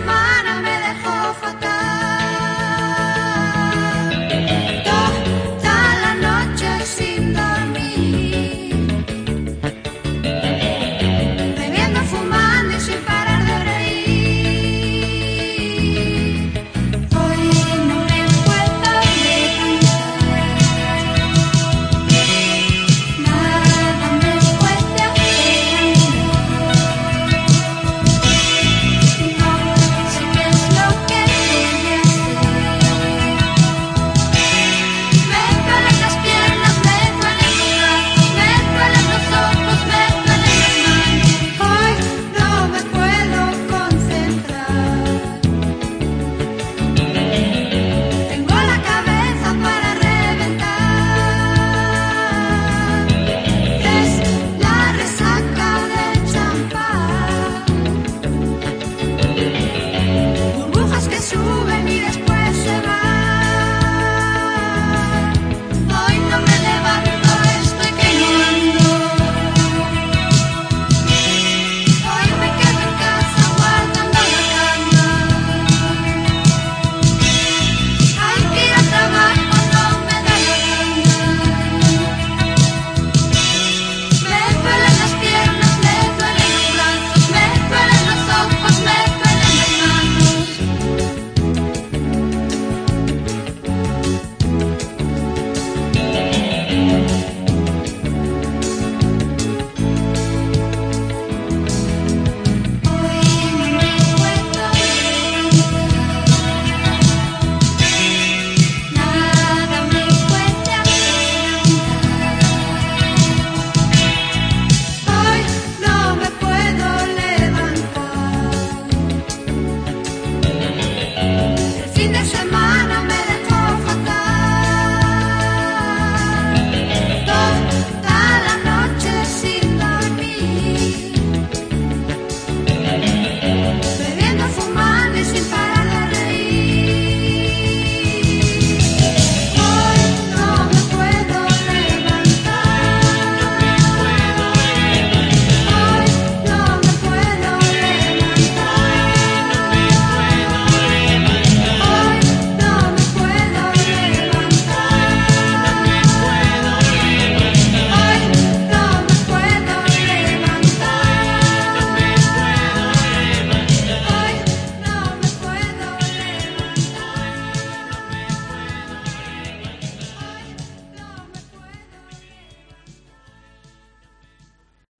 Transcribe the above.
hermana me dejó fatal. El fin de semana me